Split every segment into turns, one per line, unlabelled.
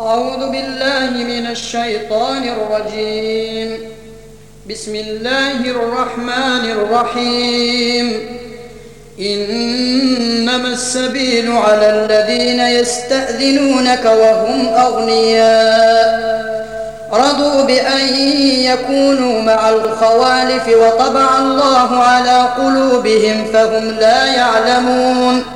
أعوذ بالله من الشيطان الرجيم. بسم الله الرحمن الرحيم. إنما السبيل على الذين يستأذنونك وهم أغنياء. رضوا بأن يكونوا مع الخوالف وطبع الله على قلوبهم فهم لا يعلمون.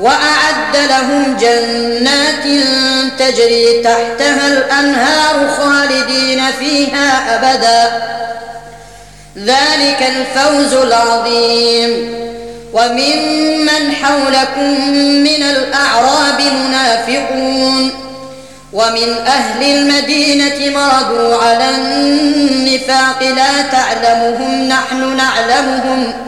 وأعد لهم جنات تجري تحتها الأنهار خالدين فيها أبداً. ذلك الفوز العظيم. وممن حولكم من الأعراب منافقون. ومن أهل المدينة مردوا على النفاق لا تعلمهم نحن نعلمهم.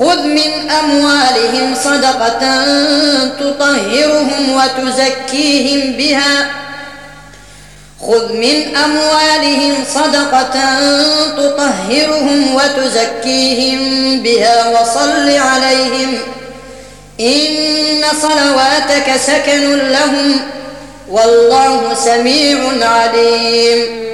خذ من أموالهم صدقة تطهرهم وتزكيهم بها. خذ من أموالهم صدقة تطهرهم وتزكيهم بها وصل عليهم. إن صلواتك سكن لهم والله سميع عليم.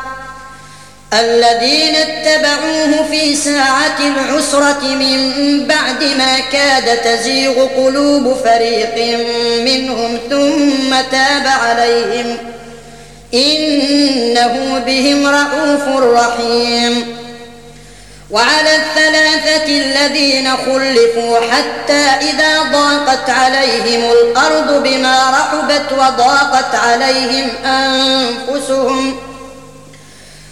الذين اتبعوه في ساعة العسرة من بعد ما كاد تزيغ قلوب فريق منهم ثم تاب عليهم. إنه بهم رءوف رحيم. وعلى الثلاثة الذين خلفوا حتى إذا ضاقت عليهم الأرض بما رحبت وضاقت عليهم أنفسهم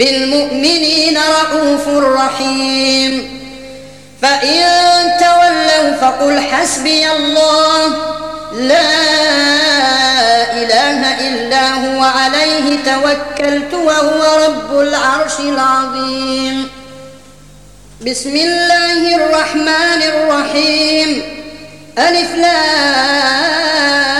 بالمؤمنين رؤوف رحيم. فإن تولوا فقل حسبي الله. لا إله إلا هو عليه توكلت وهو رب العرش العظيم. بسم الله الرحمن الرحيم. ألف لام.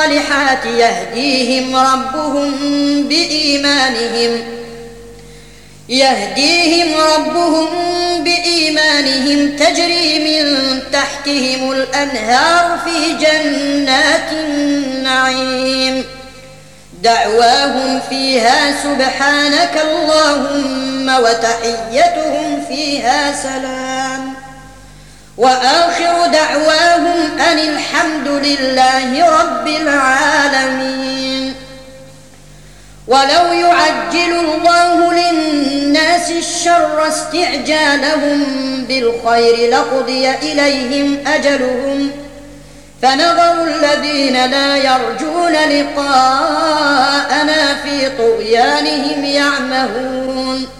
الصالحات يهديهم ربهم بإيمانهم يهديهم ربهم بإيمانهم. تجري من تحتهم الأنهار في جنات النعيم. دعواهم فيها سبحانك اللهم وتحيتهم فيها سلام. وآخر دعواهم أن الحمد لله رب العالمين. ولو يعجل الله للناس الشر استعجالهم بالخير لقضي إليهم أجلهم. فنظر الذين لا يرجون لقاءنا في طغيانهم يعمهون.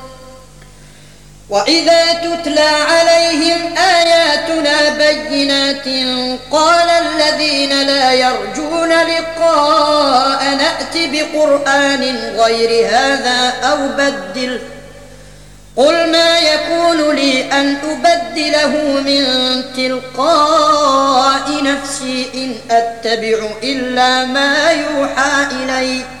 وإذا تتلى عليهم آياتنا بينات قال الذين لا يرجون لقاء نأت بقرآن غير هذا أو بدل قل ما يكون لي أن أبدله من تلقاء نفسي إن أتبع إلا ما يوحى إليّ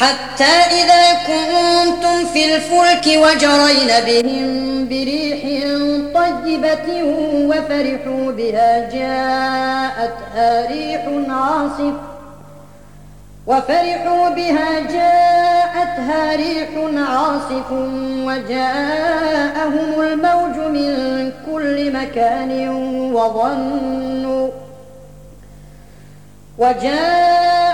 حتى إذا كنتم في الفلك وجرين بهم بريح طيبة وفرحوا بها جاءتها ريح عاصف. وفرحوا بها جاءتها ريح عاصف. وجاءهم الموج من كل مكان وظنوا. كل